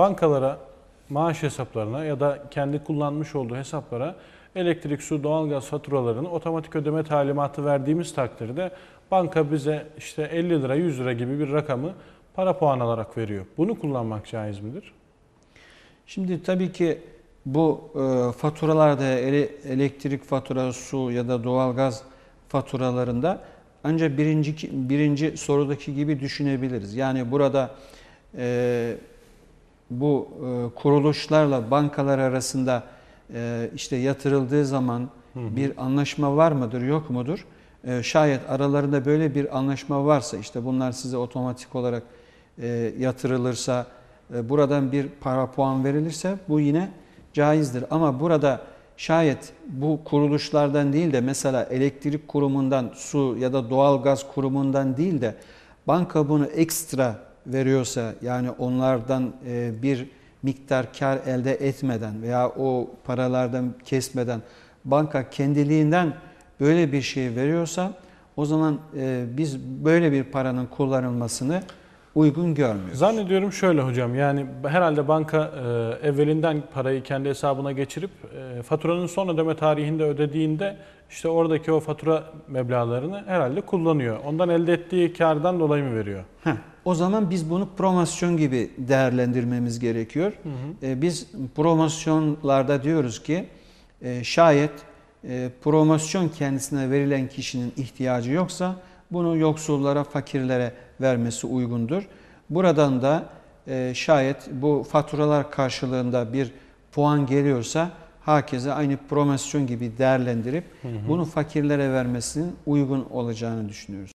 bankalara, maaş hesaplarına ya da kendi kullanmış olduğu hesaplara elektrik, su, doğalgaz faturalarını otomatik ödeme talimatı verdiğimiz takdirde banka bize işte 50 lira, 100 lira gibi bir rakamı para puan alarak veriyor. Bunu kullanmak caiz midir? Şimdi tabii ki bu e, faturalarda ele- elektrik faturası, su ya da doğalgaz faturalarında ancak birinci birinci sorudaki gibi düşünebiliriz. Yani burada e, bu e, kuruluşlarla bankalar arasında e, işte yatırıldığı zaman bir anlaşma var mıdır, yok mudur? E, şayet aralarında böyle bir anlaşma varsa işte bunlar size otomatik olarak e, yatırılırsa, e, buradan bir para puan verilirse bu yine caizdir. Ama burada şayet bu kuruluşlardan değil de mesela elektrik kurumundan, su ya da doğal gaz kurumundan değil de banka bunu ekstra veriyorsa yani onlardan e, bir miktar kar elde etmeden veya o paralardan kesmeden banka kendiliğinden böyle bir şey veriyorsa o zaman e, biz böyle bir paranın kullanılmasını uygun görmüyoruz. Zannediyorum şöyle hocam yani herhalde banka e, evvelinden parayı kendi hesabına geçirip e, faturanın son ödeme tarihinde ödediğinde işte oradaki o fatura meblağlarını herhalde kullanıyor. Ondan elde ettiği kardan dolayı mı veriyor? Heh, o zaman biz bunu promosyon gibi değerlendirmemiz gerekiyor. Ee, biz promosyonlarda diyoruz ki e, şayet e, promosyon kendisine verilen kişinin ihtiyacı yoksa bunu yoksullara, fakirlere vermesi uygundur. Buradan da e, şayet bu faturalar karşılığında bir puan geliyorsa herkese aynı promosyon gibi değerlendirip bunu fakirlere vermesinin uygun olacağını düşünüyoruz.